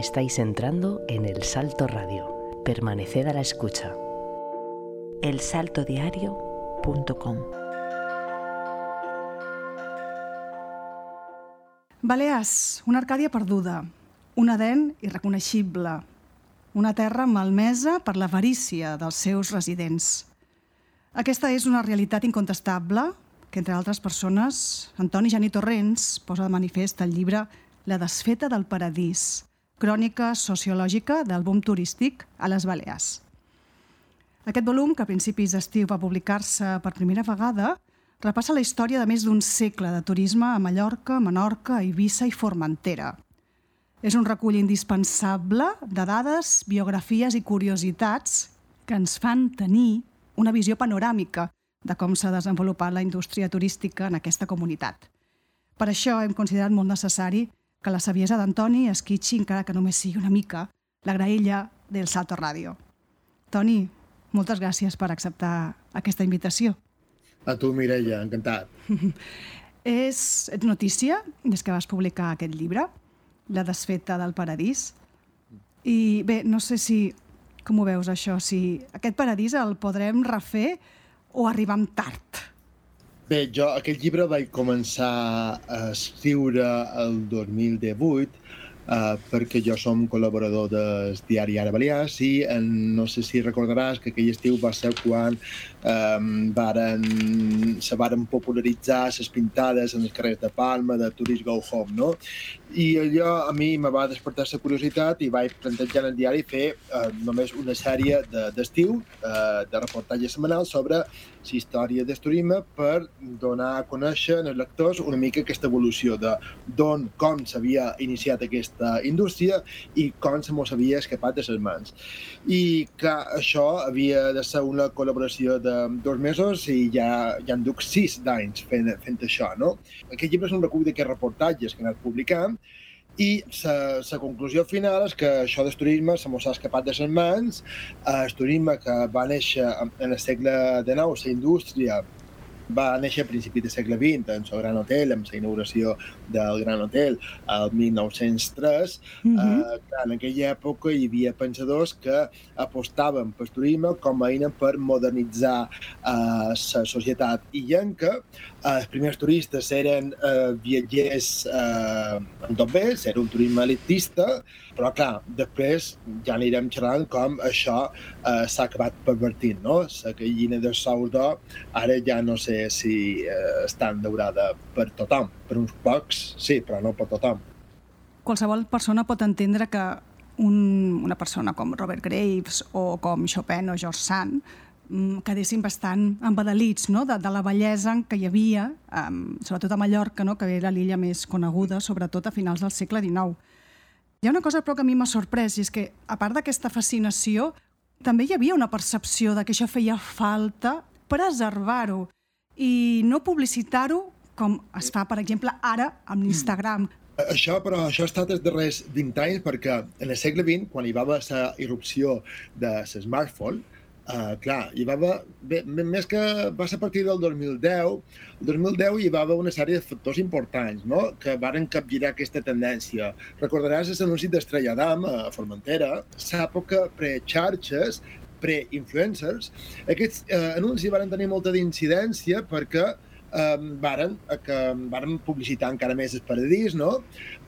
Estáis entrando en El Salto Radio. Permaneced a la escucha. elsaltodiario.com Balears, una Arcàdia perduda, un Aden irreconeixible, una terra malmesa per l'avarícia dels seus residents. Aquesta és una realitat incontestable que, entre altres persones, Antoni Geni Torrents posa de manifest al llibre La desfeta del paradís, crònica sociològica del boom turístic a les Balears. Aquest volum, que a principis d'estiu va publicar-se per primera vegada, repassa la història de més d'un segle de turisme a Mallorca, Menorca, Eivissa i Formentera. És un recull indispensable de dades, biografies i curiositats que ens fan tenir una visió panoràmica de com s'ha desenvolupat la indústria turística en aquesta comunitat. Per això hem considerat molt necessari que la saviesa d'Antoni esquitxi, encara que només sigui una mica, la graella del Salto Ràdio. Toni, moltes gràcies per acceptar aquesta invitació. A tu, Mireia, encantat. és, ets notícia des que vas publicar aquest llibre, La desfeta del paradís. I bé, no sé si... Com ho veus, això? Si aquest paradís el podrem refer o arribem tard? Bé, jo aquest llibre vaig començar a escriure el 2018 uh, perquè jo som col·laborador del diari Ara Balears i en, no sé si recordaràs que aquell estiu va ser quan um, varen, se varen popularitzar les pintades en els carrers de Palma de Tourist Go Home, no? I allò a mi me va despertar la curiositat i vaig plantejar en el diari fer uh, només una sèrie d'estiu, de, uh, de reportatges setmanals sobre la història del turisme per donar a conèixer als lectors una mica aquesta evolució de d'on, com s'havia iniciat aquesta indústria i com se mos havia escapat de les mans. I clar, això havia de ser una col·laboració de dos mesos i ja, ja en duc sis d'anys fent, fent això, no? Aquest llibre és un recull d'aquests reportatges que he anat publicant i la conclusió final és que això del turisme se mos ha escapat de les mans. El turisme que va néixer en el segle XIX, la indústria va néixer a principis del segle XX en el Gran Hotel, amb la inauguració del Gran Hotel el 1903. Mm -hmm. uh, clar, en aquella època hi havia pensadors que apostaven pel turisme com a eina per modernitzar uh, la societat illenca. Uh, els primers turistes eren uh, viatgers uh, en tot bé, era un turisme elitista, però clar, després ja anirem xerrant com això uh, s'ha acabat pervertint, no? La gallina de sous d'or ara ja no sé si eh, està endaurada per tothom. Per uns pocs, sí, però no per tothom. Qualsevol persona pot entendre que un, una persona com Robert Graves o com Chopin o George Sand mm, quedessin bastant embadalits no? de, de la bellesa que hi havia, um, sobretot a Mallorca, no? que era l'illa més coneguda, sobretot a finals del segle XIX. Hi ha una cosa però que a mi m'ha sorprès, i és que, a part d'aquesta fascinació, també hi havia una percepció de que això feia falta preservar-ho i no publicitar-ho com es fa, per exemple, ara amb l'Instagram. Això, però, això ha estat els darrers 20 anys perquè en el segle XX, quan hi va haver la irrupció de smartphone, Uh, clar, hi va haver, bé, més que va ser a partir del 2010, el 2010 hi va haver una sèrie de factors importants no? que varen capgirar aquesta tendència. Recordaràs els anuncis d'Estrella d'Am a Formentera, l'època pre-xarxes, pre-influencers. Aquests eh, anuncis van tenir molta d'incidència perquè eh, varen, eh, que varen publicitar encara més el paradís, no?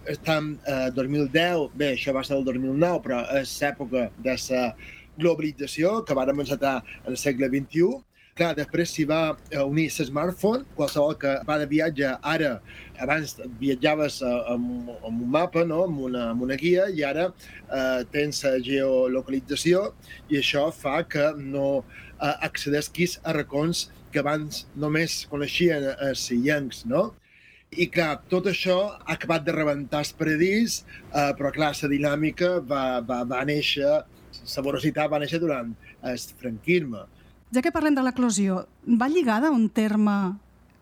Estem eh, 2010, bé, això va ser el 2009, però és l'època de la globalització que varen encetar en el segle XXI. Clar, després s'hi va eh, unir smartphone, qualsevol que va de viatge ara, abans viatjaves eh, amb, amb un mapa, no? amb, una, amb una guia, i ara eh, tens la geolocalització i això fa que no eh, accedesquis a racons que abans només coneixien els illencs, no? I clar, tot això ha acabat de rebentar el paradís, eh, però clar, la dinàmica va, va, va néixer, la vorositat va néixer durant el franquisme. Ja que parlem de l'eclosió, va lligada a un terme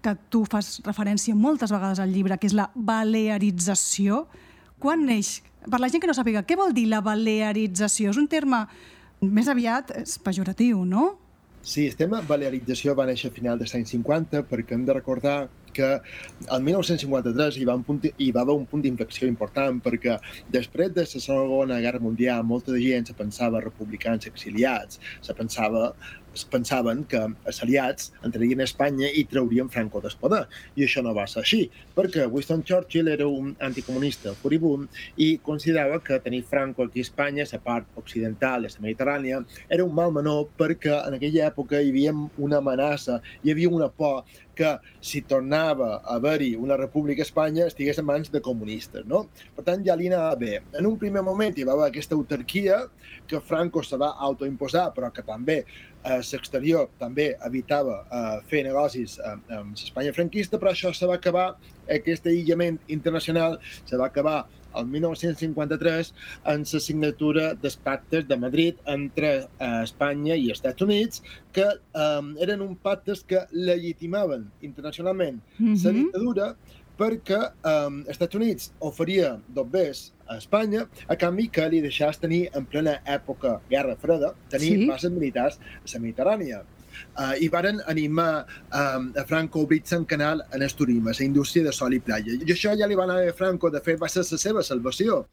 que tu fas referència moltes vegades al llibre, que és la balearització. Quan neix? Per la gent que no sàpiga, què vol dir la balearització? És un terme més aviat és pejoratiu, no? Sí, el tema balearització va néixer a final dels anys 50 perquè hem de recordar que el 1953 hi va, un punt, hi va haver un punt d'inflexió important perquè després de la Segona Guerra Mundial molta gent se pensava republicans exiliats, se pensava es pensaven que els aliats entrarien a Espanya i traurien Franco del. I això no va ser així, perquè Winston Churchill era un anticomunista furibund i considerava que tenir Franco aquí a Espanya, la part occidental de la Mediterrània, era un mal menor perquè en aquella època hi havia una amenaça, hi havia una por que si tornava a haver-hi una república a Espanya estigués en mans de comunistes. No? Per tant, ja li anava bé. En un primer moment hi va haver aquesta autarquia que Franco se va autoimposar, però que també eh, l'exterior també evitava eh, fer negocis eh, amb l'Espanya franquista, però això se va acabar, aquest aïllament internacional se va acabar el 1953 en la signatura dels pactes de Madrid entre eh, Espanya i Estats Units, que eh, eren un pactes que legitimaven internacionalment mm -hmm. la dictadura perquè eh, Estats Units oferia dobbers a Espanya a canvi que li deixàs tenir en plena època Guerra Freda, tenir sí? bases militars a la Mediterrània uh, i varen animar um, a Franco a obrir-se un canal en el turisme, la indústria de sol i playa. I això ja li va anar a Franco, de fet, va ser la seva salvació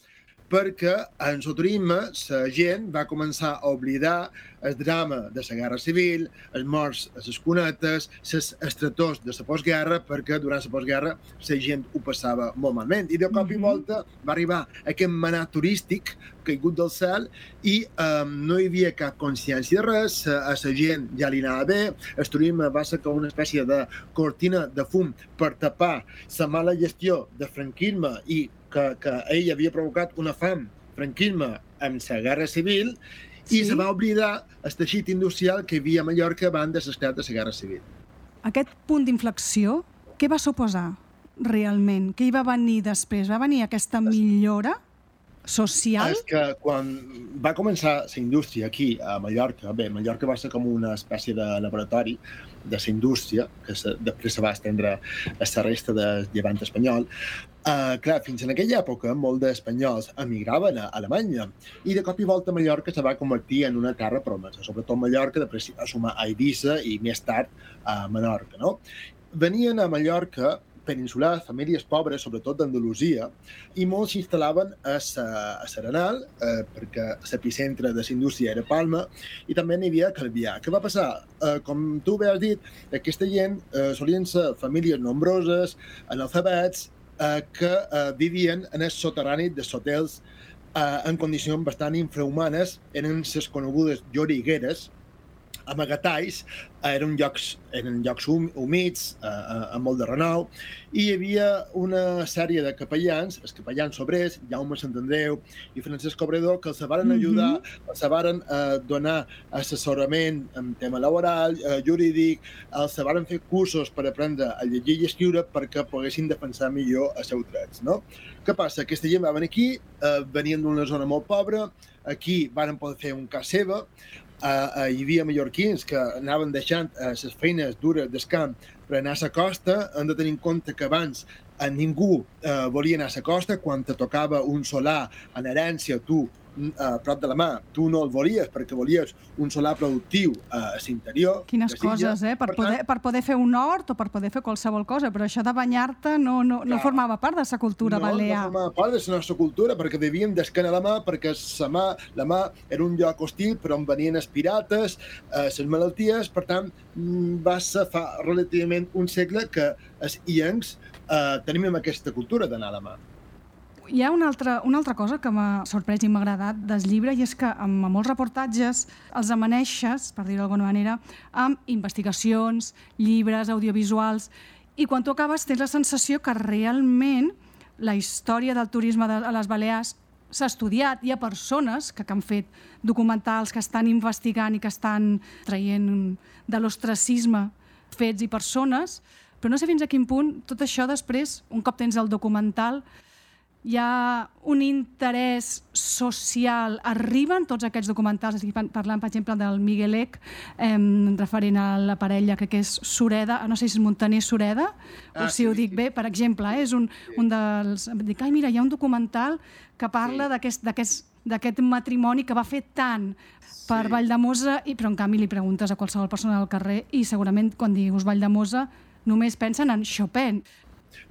perquè en el turisme la gent va començar a oblidar el drama de la guerra civil, els morts a les cunetes, els estretors de la postguerra, perquè durant la postguerra la gent ho passava molt malament. I de cop i mhm. volta va arribar aquest manà turístic caigut del cel i um, no hi havia cap consciència de res, a la gent ja li anava bé, el turisme va ser com una espècie de cortina de fum per tapar la mala gestió de franquisme i que, que ell havia provocat una fam franquisme amb la guerra civil sí? i se va oblidar el teixit industrial que hi havia a Mallorca abans de l'esclat de la Guerra Civil. Aquest punt d'inflexió, què va suposar realment? Què hi va venir després? Va venir aquesta millora social? És que quan va començar la indústria aquí, a Mallorca, bé, Mallorca va ser com una espècie de laboratori de la indústria, que se, després se va estendre a la resta del llevant espanyol, Uh, clar, fins en aquella època, molts d'espanyols emigraven a Alemanya i de cop i volta Mallorca se va convertir en una terra promesa, sobretot Mallorca, després a sumar a Eivissa i més tard a Menorca. No? Venien a Mallorca peninsular, famílies pobres, sobretot d'Andalusia, i molts s'instal·laven a, a Serenal, eh, perquè l'epicentre de la era Palma, i també n'hi havia Calvià. Què va passar? Eh, com tu bé has dit, aquesta gent eh, solien ser famílies nombroses, analfabets, eh, que eh, vivien en el soterrani de hotels eh, en condicions bastant infrahumanes, eren les conegudes llorigueres, amagatalls, eren llocs, eren llocs humits, eh, eh, amb molt de renou, i hi havia una sèrie de capellans, els capellans sobrers, Jaume Sant Andreu i Francesc Cobredor, que els varen ajudar, mm -hmm. els varen eh, donar assessorament en tema laboral, eh, jurídic, els varen fer cursos per aprendre a llegir i escriure perquè poguessin defensar millor els seus drets. No? Què passa? Aquesta gent va venir aquí, eh, venien d'una zona molt pobra, aquí varen poder fer un cas seva, uh, hi havia mallorquins que anaven deixant les feines dures del camp per anar a la costa, hem de tenir en compte que abans a ningú uh, volia anar a la costa, quan te tocava un solar en herència, tu a prop de la mà, tu no el volies perquè volies un solar productiu a l'interior. Quines coses, eh? Per, per, poder, tant, per poder fer un hort o per poder fer qualsevol cosa, però això de banyar-te no, no, no formava part de la cultura no, balear. No formava part de la nostra cultura perquè vivíem d'esquena a la mà perquè la mà, la mà era un lloc hostil per on venien els pirates, eh, les malalties, per tant mm, va ser fa relativament un segle que els iencs eh, tenim aquesta cultura d'anar a la mà hi ha una altra, una altra cosa que m'ha sorprès i m'ha agradat del llibre i és que amb molts reportatges els amaneixes, per dir-ho d'alguna manera, amb investigacions, llibres, audiovisuals, i quan tu acabes tens la sensació que realment la història del turisme de, a les Balears s'ha estudiat, hi ha persones que, que han fet documentals, que estan investigant i que estan traient de l'ostracisme fets i persones, però no sé fins a quin punt tot això després, un cop tens el documental, hi ha un interès social, arriben tots aquests documentals, estic parlant, per exemple, del Miguelec, eh, referent a la parella, crec que és Sureda, no sé si és Montaner Sureda, ah, o si sí, ho dic sí. bé, per exemple, eh, és un, un dels... Dic, ai, mira, hi ha un documental que parla sí. d'aquest matrimoni que va fer tant per sí. Valldemosa, i, però en canvi li preguntes a qualsevol persona del carrer i segurament quan diguis Valldemosa només pensen en Chopin.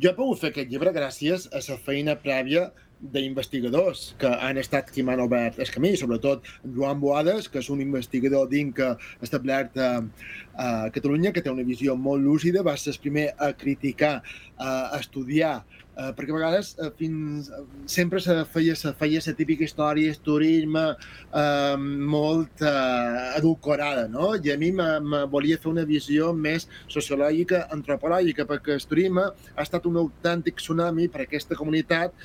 Jo he pogut fer aquest llibre gràcies a la feina prèvia d'investigadors que han estat qui m'han obert el camí, sobretot Joan Boades, que és un investigador d'Inca establert a, a Catalunya, que té una visió molt lúcida, va ser el primer a criticar, a estudiar, eh, perquè a vegades eh, fins, sempre se feia, se feia la típica història, el turisme, eh, molt eh, edulcorada, no? I a mi me volia fer una visió més sociològica, antropològica, perquè el turisme ha estat un autèntic tsunami per a aquesta comunitat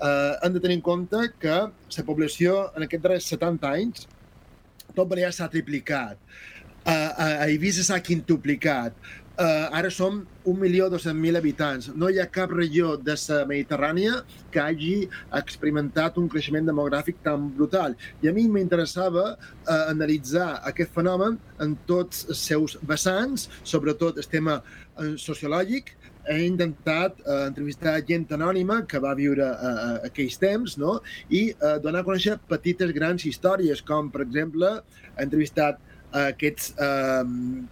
eh, hem de tenir en compte que la població en aquests darrers 70 anys tot Balear s'ha triplicat. A, a Eivissa s'ha quintuplicat. Uh, ara som 1.200.000 habitants. No hi ha cap regió de la Mediterrània que hagi experimentat un creixement demogràfic tan brutal. I a mi m'interessava uh, analitzar aquest fenomen en tots els seus vessants, sobretot el tema uh, sociològic, he intentat eh, entrevistar gent anònima que va viure a, a aquells temps no? i eh, donar a conèixer petites grans històries, com per exemple he entrevistat aquests eh,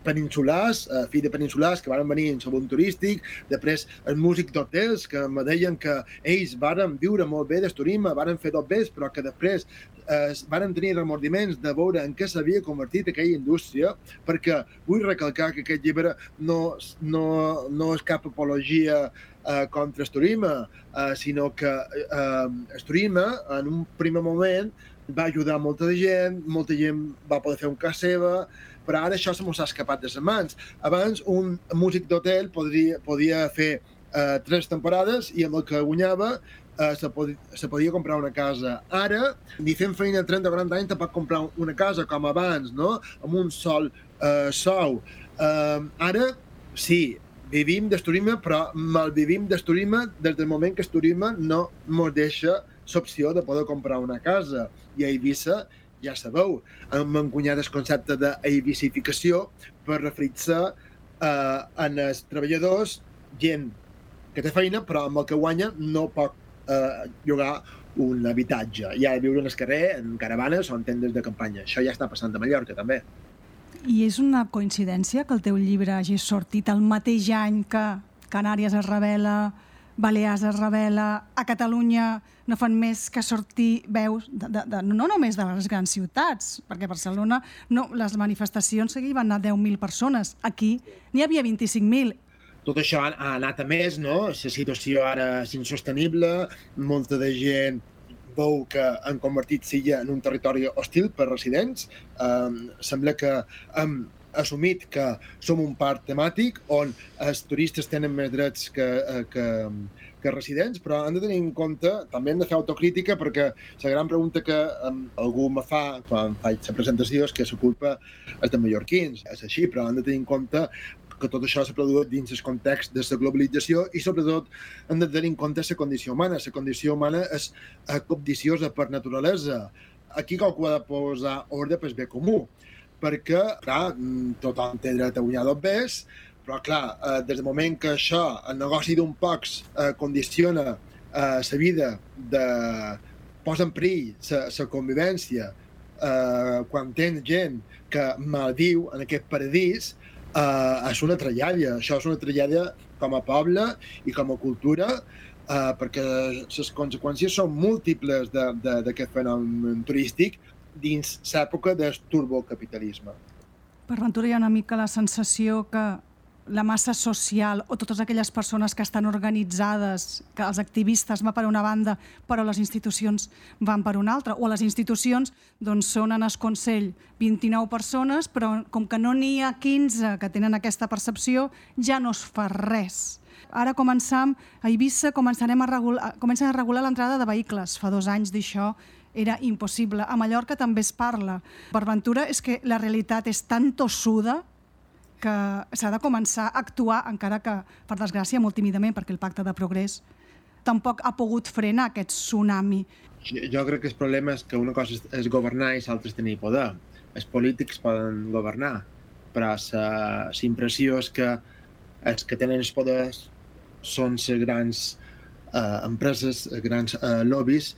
peninsulars, eh, fills de peninsulars que van venir en segon turístic, després el músic d'hotels que me deien que ells varen viure molt bé d'esturisme, varen fer tot bé, però que després eh, varen tenir remordiments de veure en què s'havia convertit aquella indústria, perquè vull recalcar que aquest llibre no, no, no és cap apologia eh, contra el turisme, eh, sinó que eh, el turisme en un primer moment va ajudar molta de gent, molta gent va poder fer un cas seva, però ara això se mos ha escapat de les mans. Abans, un músic d'hotel podia, podia fer eh, tres temporades i amb el que guanyava eh, se, podia, se podia comprar una casa. Ara, ni fent feina 30 o 40 anys te pot comprar una casa com abans, no? amb un sol eh, sou. Eh, ara, sí, vivim d'esturisme, però malvivim d'esturisme des del moment que esturisme no ens deixa l'opció de poder comprar una casa. I a Eivissa, ja sabeu, hem encunyat el concepte d'eivicificació per referir-se eh, en els treballadors, gent que té feina, però amb el que guanya no pot eh, llogar un habitatge. Ja viure en el carrer, en caravanes o en tendes de campanya. Això ja està passant a Mallorca, també. I és una coincidència que el teu llibre hagi sortit el mateix any que Canàries es revela, Balears es revela, a Catalunya no fan més que sortir veus, de, de, de, no només de les grans ciutats, perquè a Barcelona no, les manifestacions van anar 10.000 persones, aquí n'hi havia 25.000. Tot això ha anat a més, no? La situació ara és insostenible, molta de gent veu que han convertit Silla en un territori hostil per residents. Um, sembla que hem assumit que som un parc temàtic on els turistes tenen més drets que, eh, que, que residents, però han de tenir en compte, també hem de fer autocrítica, perquè la gran pregunta que um, algú me fa quan faig la presentació és que la culpa és de mallorquins. És així, però han de tenir en compte que tot això s'ha produït dins el context de la globalització i, sobretot, hem de tenir en compte la condició humana. La condició humana és cobdiciosa per naturalesa. Aquí qualcú ha de posar ordre pel bé comú perquè, clar, tothom té dret a guanyar dos bés, però, clar, eh, des del moment que això, el negoci d'un pocs, eh, condiciona eh, la vida de... posa en perill la convivència, eh, quan tens gent que maldiu en aquest paradís, eh, és una tragèdia. Això és una tragèdia com a poble i com a cultura, eh, perquè les conseqüències són múltiples d'aquest fenomen turístic dins l'època del turbocapitalisme. Per Ventura hi ha una mica la sensació que la massa social o totes aquelles persones que estan organitzades, que els activistes van per una banda, però les institucions van per una altra, o les institucions doncs, són en el Consell 29 persones, però com que no n'hi ha 15 que tenen aquesta percepció, ja no es fa res. Ara començam, a Eivissa començarem a regular, comencen a regular l'entrada de vehicles. Fa dos anys d'això era impossible. A Mallorca també es parla. Per Ventura és que la realitat és tan tossuda que s'ha de començar a actuar, encara que, per desgràcia, molt tímidament, perquè el pacte de progrés tampoc ha pogut frenar aquest tsunami. Jo, crec que el problema és que una cosa és, és governar i l'altra és tenir poder. Els polítics poden governar, però la impressió és que els que tenen els poders són les grans eh, empreses, els grans eh, lobbies,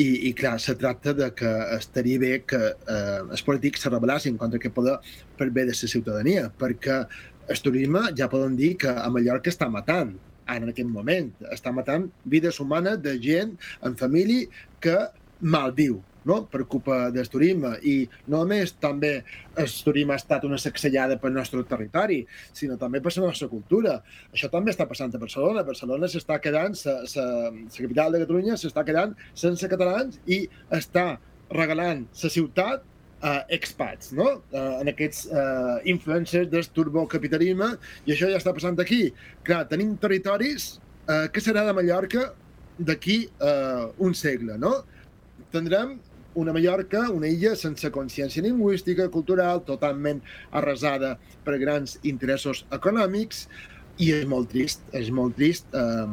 i, i clar, se tracta de que estaria bé que eh, els polítics se rebel·lassin contra aquest poder per bé de la ciutadania, perquè el turisme ja podem dir que a Mallorca està matant en aquest moment. Està matant vides humanes de gent en família que maldiu no? per culpa del turisme. I no només també el turisme ha estat una sacsellada pel nostre territori, sinó també per la nostra cultura. Això també està passant a Barcelona. Barcelona s'està quedant, la capital de Catalunya s'està quedant sense catalans i està regalant la ciutat uh, expats, no? En aquests uh, influencers del turbocapitalisme, i això ja està passant aquí. Clar, tenim territoris uh, que serà de Mallorca d'aquí uh, un segle, no? Tindrem una Mallorca, una illa sense consciència lingüística, cultural, totalment arrasada per grans interessos econòmics, i és molt trist, és molt trist eh,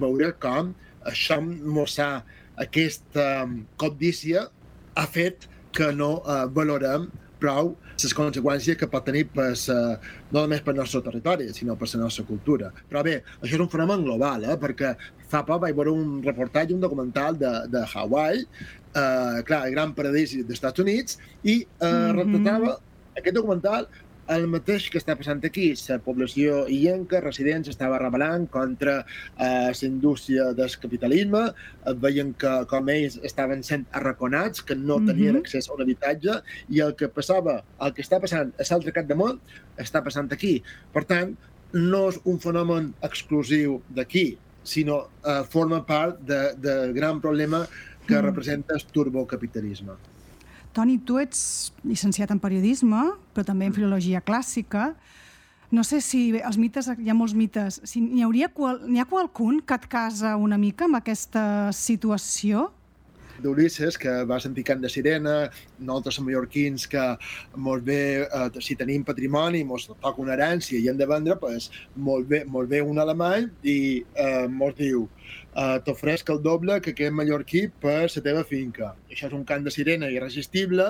veure com això mossar aquesta codícia ha fet que no eh, valorem prou les conseqüències que pot tenir per, uh, no només per nostre territori, sinó per la nostra cultura. Però bé, això és un fenomen global, eh? perquè fa poc vaig veure un reportatge, un documental de, de Hawaii, eh, clar, el gran paradís dels Estats Units, i eh, mm -hmm. retratava aquest documental el mateix que està passant aquí. La població illenca, residents, estava rebel·lant contra eh, la indústria del capitalisme, veien que com ells estaven sent arraconats, que no tenien mm -hmm. accés a un habitatge, i el que passava, el que està passant a l'altre cap de món, està passant aquí. Per tant, no és un fenomen exclusiu d'aquí, sinó eh, forma part del de, de gran problema que mm. representa el turbocapitalisme. Toni, tu ets llicenciat en periodisme, però també en mm. filologia clàssica. No sé si els mites, hi ha molts mites, si n'hi hauria qual, n'hi ha qualcun que et casa una mica amb aquesta situació? d'Ulisses, que va sentir cant de sirena, nosaltres som mallorquins que molt bé, eh, si tenim patrimoni, mos toca una herència i hem de vendre, pues, molt, bé, molt bé un alemany i eh, mos diu eh, t'ofresc el doble que aquest mallorquí per la teva finca. Això és un cant de sirena irresistible.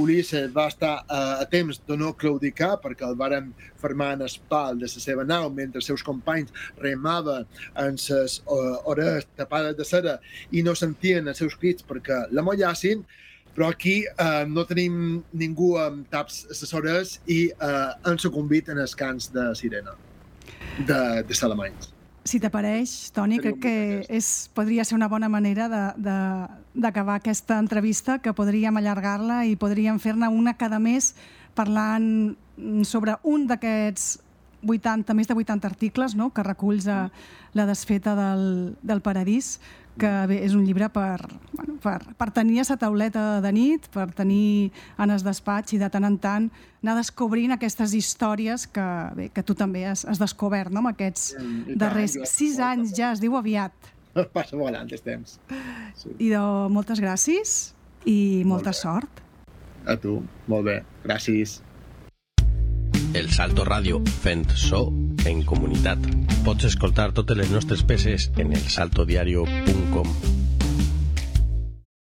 Ulisses va estar eh, a temps de no claudicar perquè el varen fermar en el pal de la seva nau mentre els seus companys remaven en les uh, hores tapades de cera i no sentien els seus crits perquè la mollassin, però aquí eh, no tenim ningú amb taps assessores i eh, han sucumbit en els cants de sirena de, de Salamanys. Si t'apareix, Toni, crec que és, podria ser una bona manera d'acabar aquesta entrevista, que podríem allargar-la i podríem fer-ne una cada mes parlant sobre un d'aquests 80, més de 80 articles no? que reculls a la desfeta del, del paradís, que bé, és un llibre per, bueno, per, per tenir a la tauleta de nit, per tenir en el despatx i de tant en tant anar descobrint aquestes històries que, bé, que tu també has, has descobert no? amb aquests I darrers tant, sis anys, ja es diu aviat. Passa volant el temps. Sí. I de moltes gràcies i molta Molt sort. A tu, molt bé, gràcies. El Salto Ràdio, fent so en comunitat. Pots escoltar totes les nostres peces en elsaltodiario.com